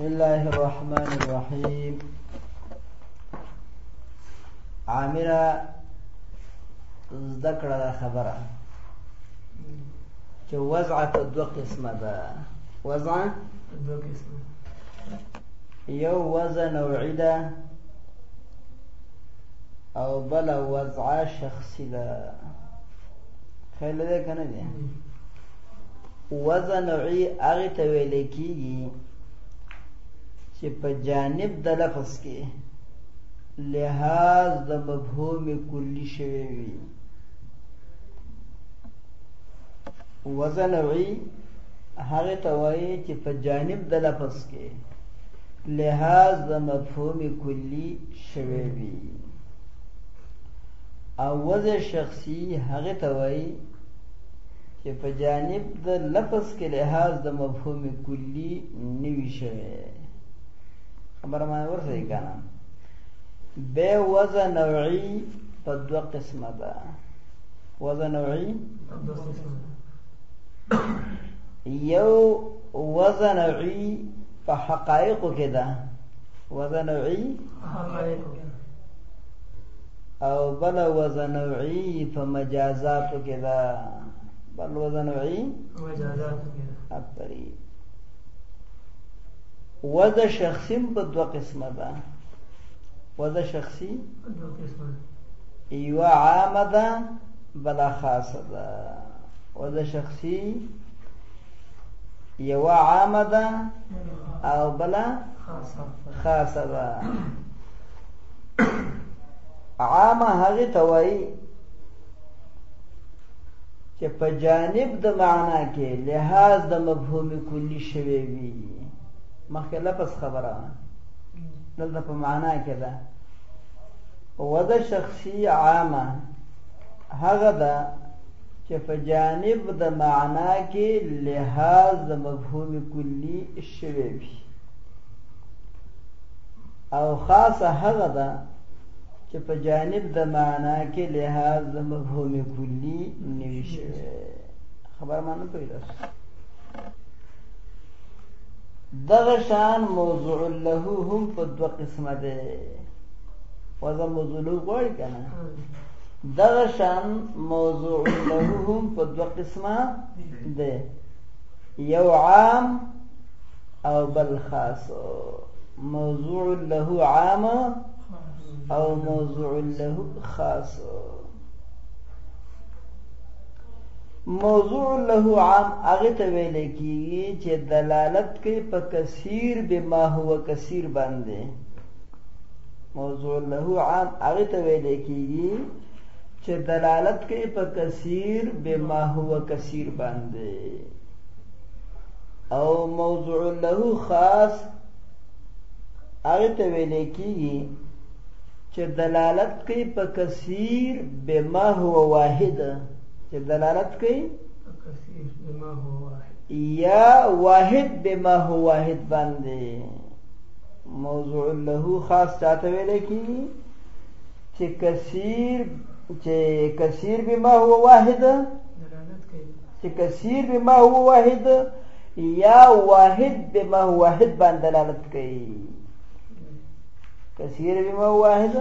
بسم الله الرحمن الرحيم عامره زده کړه دا خبره چې وضعه ته دوه قسمه ده وضعه دوه قسمه یو وضع نوعي ده او بل وضعه شخصي ده خیال ده که نه ده وضع نوعی هغې ته ویل کېږي چې په جانب د لفظ کې لحاظ د مفهوم کلی شوی وي وضع نوعی هغې ته وایي چې په جانب د لفظ کې لحاظ د مفهوم کلی شوی وي او وضع شخصي هغې ته وایي چې په جانب د لفظ کې لحاظ د مفهوم کلی نوي شوی خبره ما ورسې کنه به وزن نوعي په دوه قسمه ده وزن نوعي یو وزن نوعي په حقایقو کې ده وزن نوعي حقایقو او بل وزن نوعي په مجازاتو کې ده بل وزن نوعي په مجازاتو کې ده اپری وزن شخصي په دوه قسمه ده وزن شخصي په دوه قسمه یو عامه ده بل خاصه ده وزن شخصي یو عامه ده او بل خاصه ده عامه هغه توای چې په جانب د معنا کې لحاظ د مفهوم کلی شوی وي مخکې لپس خبره دلته په معنا کې ده وده شخصي عامه هغه ده چې په جانب د معنا کې لحاظ د مفهوم کلی شوی وي او خاصه هغه ده چې په جانب د معنا کې لحاظ د مفهوم کلی نوي شوی خبر ما نه پیدا دغه شان موضوع له هم په دوه قسمه ده وزن موضوع له غوړ کنه دغه شان موضوع له هم په دوه قسمه ده یو عام او بل خاص موضوع له عام او موضوع له خاص موضوع له عام هغه ته ویل کیږي چې دلالت کوي په کثیر به ما هو کثیر باندې موضوع له عام هغه ته ویل کېږي چې دلالت کوي په کثیر به ما هو کثیر باندې او موضوع له خاص هغه ته ویل کېږي چې دلالت کوي په کثیر به ما هو واحد چې دلالت کوي په کثیر به ما هو واحد یا واحد به ما هو واحد باندې موضوع له خاص چاته ویل کیږي چې کثیر چې کثیر بما هو واحد چې کثیر بما هو واحد یا واحد بما هو واحد باندې دلالت کوي کثیر بما هو واحد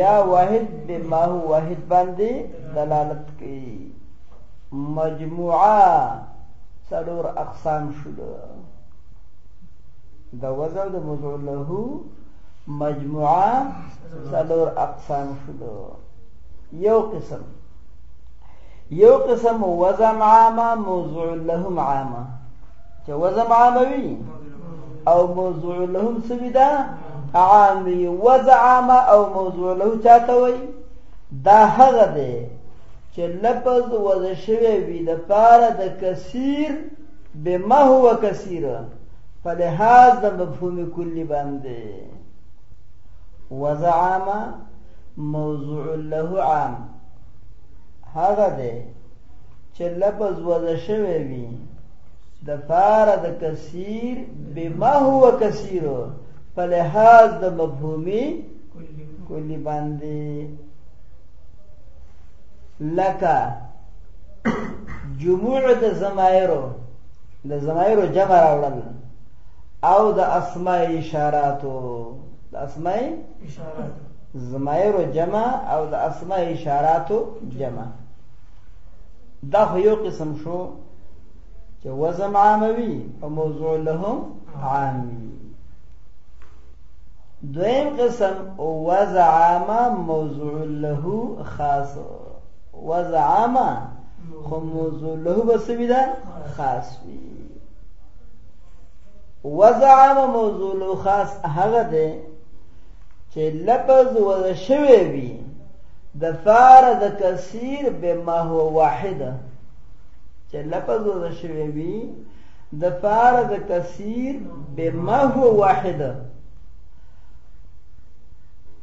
یا واحد بما هو واحد باندې دلالت کوي مجموعه څلور اقسام شول د وزن د موضوع له مجموعه څلور اقسام شلو یو قسم یو قسم وزن عامه موضوع لهم عامه چې وزن عامه وي او موضوع لهم څه وي دا عام وي وزن عامه او موضوع له چاته وي دا هغه دی چې لفظ وضع شوی وي د پاره د کثیر بما هو کثیر په لحاظ د مفهوم کلی باندې وزعام موضوع له عام هغه دی چې لفظ وضع شوی وي د فار د کثیر بما هو کثیر په لحاظ د مفهومي کلی باندې لکه جموع د زمایرو د زمایرو جمع راوړل او د اسماء اشاراتو د اسماء اشارات زمایرو جمع او د اسماء اشاراتو جمع دا خو یو قسم شو چې وزم عاموي او موضوع له عامي دویم قسم وزعام موضوع له خاص وزعام خو موضوع له بسوی ده خاص وی وزعام موضوع له خاص هغه ده چې لفظ وز شوی وی د فار د کثیر به ما هو واحده چې لفظ وز شوی وی د پاره د کثیر بما هو واحد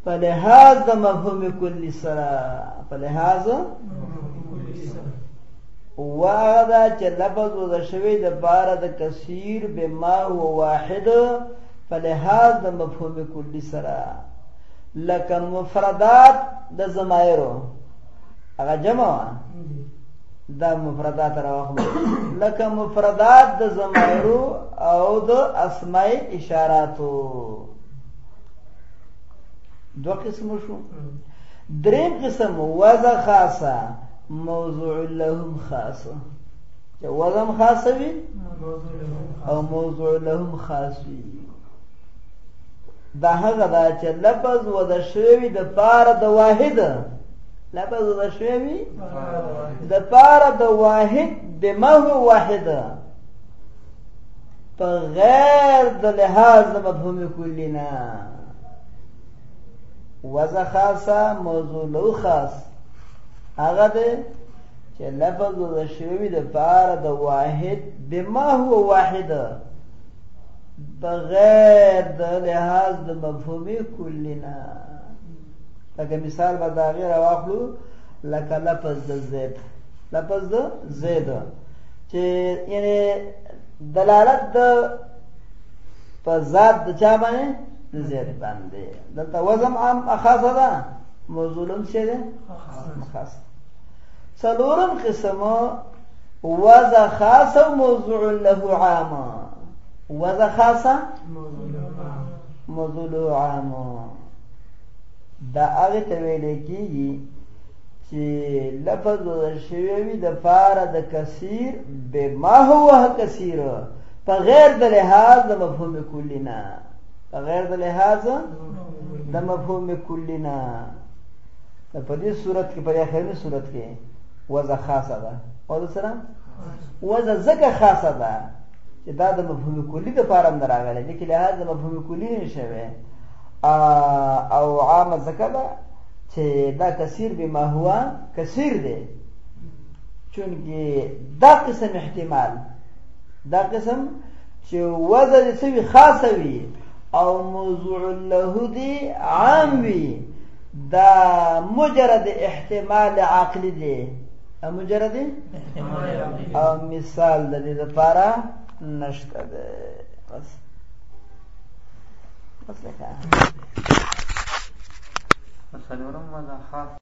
په لحاظ د مفهوم کلی سره په لحاظ واغه دا چې لفظ وضع شوی د بار د کثیر بما هو واحد په لحاظ د مفهوم کلی سره لکه مفردات د زمایرو هغه جمع دا مفردات راوخلو لکه مفردات د زمایرو او د اسماء اشاراتو دو قسم شو درې قسم وزا خاصه موضوع لهم خاصه چې وزم خاصه وي او موضوع لهم خاص وي دا هغه دا چې لفظ و د شوی د پار د واحد لفظ و د شوی د پار د واحد بما هو واحد په غیر د لحاظ مفهوم کلی نه وزه خاصه موضوع لو خاص هغه ده چې لفظ د شوی د پار د واحد بما هو واحد بغیر د لحاظ د مفهومي کلینا لکه مثال به دا غیر واخلو لکه لفظ د زید لفظ د زید چې یعنی دلالت د په ذات د چا باندې د زید باندې دلته وزم عام خاصه ده موضوع هم څه ده خاصه څلورم قسم وضع خاصه او موضوع له عامه وضع خاصه موضوع له عامه دا هغه ته ویل کېږي چې لفظ شوی وي د فاره د کثیر به ما هو کثیر په غیر د لحاظ د مفهوم کلی نه په غیر د لحاظ د مفهوم کلی نه دا په دې صورت کې په دې اخرني صورت کې وضع خاصه ده وضع سره وضع ځکه خاصه ده چې دا د مفهوم کلی د پاره نه راغلی دي کې لحاظ د مفهوم کلی نشوي او عامه ځکه ده چې دا کثیر به ما هو کثیر دی چونکی دا قسم احتمال دا قسم چې وضع دې سوي خاصه وي او موضوع له دې عام وي دا مجرد احتمال عقلی دی مجرد او مثال د دې لپاره نشته ده بس بس لکه مثلا ورمه دا خاص